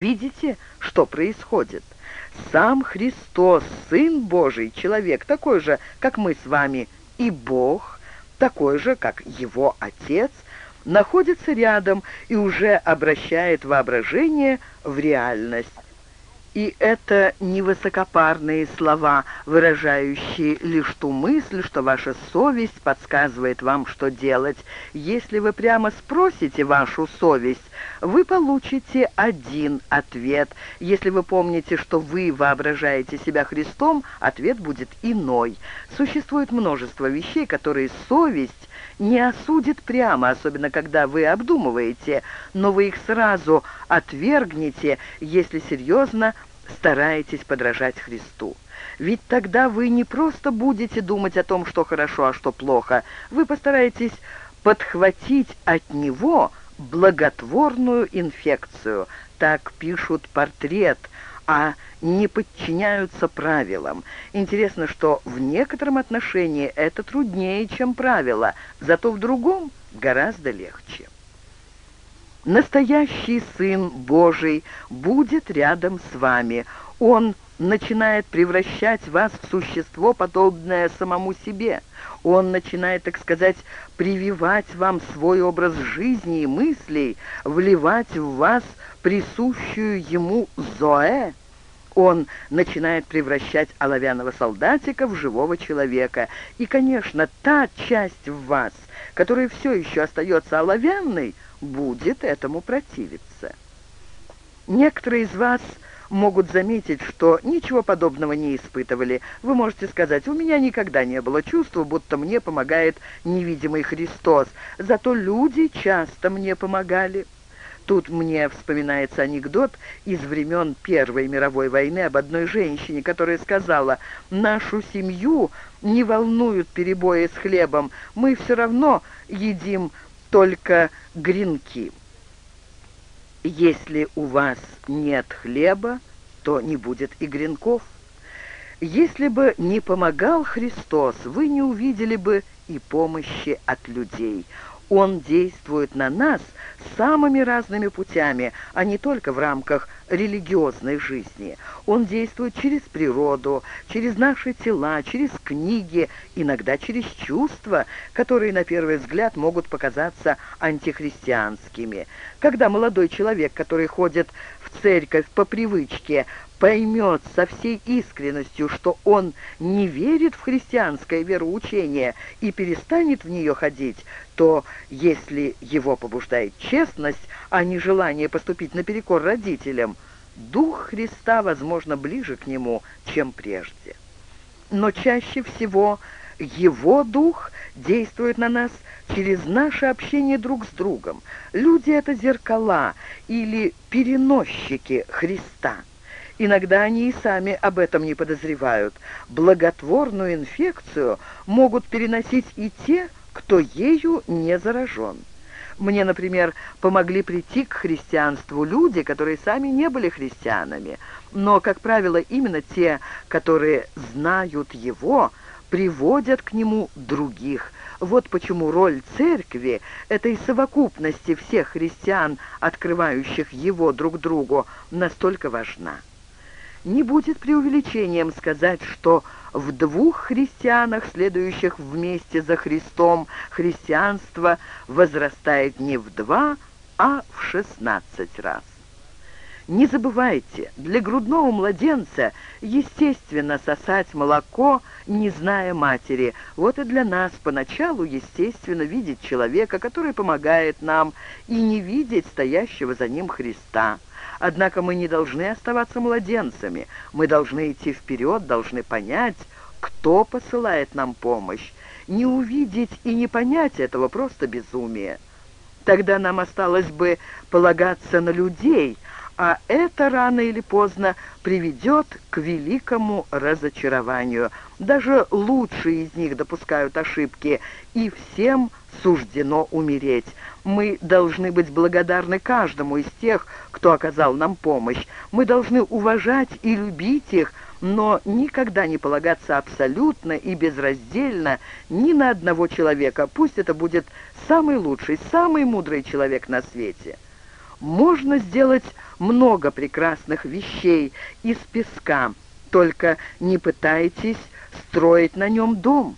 Видите, что происходит? Сам Христос, Сын Божий, человек, такой же, как мы с вами, и Бог, такой же, как Его Отец, находится рядом и уже обращает воображение в реальность. И это не высокопарные слова, выражающие лишь ту мысль, что ваша совесть подсказывает вам, что делать. Если вы прямо спросите вашу совесть, вы получите один ответ. Если вы помните, что вы воображаете себя Христом, ответ будет иной. Существует множество вещей, которые совесть не осудит прямо, особенно когда вы обдумываете, но вы их сразу отвергнете, если серьезно стараетесь подражать Христу. Ведь тогда вы не просто будете думать о том, что хорошо, а что плохо, вы постараетесь подхватить от Него благотворную инфекцию. Так пишут портрет, а не подчиняются правилам. Интересно, что в некотором отношении это труднее, чем правило, зато в другом гораздо легче. Настоящий Сын Божий будет рядом с вами. Он начинает превращать вас в существо, подобное самому себе. Он начинает, так сказать, прививать вам свой образ жизни и мыслей, вливать в вас присущую ему Зоэ. Он начинает превращать оловянного солдатика в живого человека. И, конечно, та часть в вас, которая все еще остается оловянной, будет этому противиться. Некоторые из вас могут заметить, что ничего подобного не испытывали. Вы можете сказать, у меня никогда не было чувства, будто мне помогает невидимый Христос, зато люди часто мне помогали. Тут мне вспоминается анекдот из времен Первой мировой войны об одной женщине, которая сказала, «Нашу семью не волнуют перебои с хлебом, мы все равно едим только гренки. Если у вас нет хлеба, то не будет и гренков. Если бы не помогал Христос, вы не увидели бы и помощи от людей. Он действует на нас самыми разными путями, а не только в рамках религиозной жизни. Он действует через природу, через наши тела, через книги, иногда через чувства, которые на первый взгляд могут показаться антихристианскими. Когда молодой человек, который ходит в церковь по привычке, поймет со всей искренностью, что он не верит в христианское вероучение и перестанет в нее ходить, то если его побуждает честность, а не желание поступить наперекор родителям, Дух Христа, возможно, ближе к нему, чем прежде. Но чаще всего его Дух действует на нас через наше общение друг с другом. Люди — это зеркала или переносчики Христа. Иногда они и сами об этом не подозревают. Благотворную инфекцию могут переносить и те, кто ею не заражен. Мне, например, помогли прийти к христианству люди, которые сами не были христианами, но, как правило, именно те, которые знают его, приводят к нему других. Вот почему роль церкви, этой совокупности всех христиан, открывающих его друг другу, настолько важна. Не будет преувеличением сказать, что в двух христианах, следующих вместе за Христом, христианство возрастает не в два, а в шестнадцать раз. Не забывайте, для грудного младенца естественно сосать молоко, не зная матери. Вот и для нас поначалу естественно видеть человека, который помогает нам, и не видеть стоящего за ним Христа. Однако мы не должны оставаться младенцами. Мы должны идти вперед, должны понять, кто посылает нам помощь. Не увидеть и не понять этого просто безумие. Тогда нам осталось бы полагаться на людей, а это рано или поздно приведет к великому разочарованию. Даже лучшие из них допускают ошибки, и всем суждено умереть. Мы должны быть благодарны каждому из тех, кто оказал нам помощь. Мы должны уважать и любить их, но никогда не полагаться абсолютно и безраздельно ни на одного человека, пусть это будет самый лучший, самый мудрый человек на свете. Можно сделать много прекрасных вещей из песка, только не пытайтесь строить на нем дом.